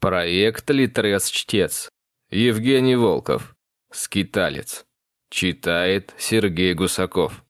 Проект «Литрес-чтец». Евгений Волков. Скиталец. Читает Сергей Гусаков.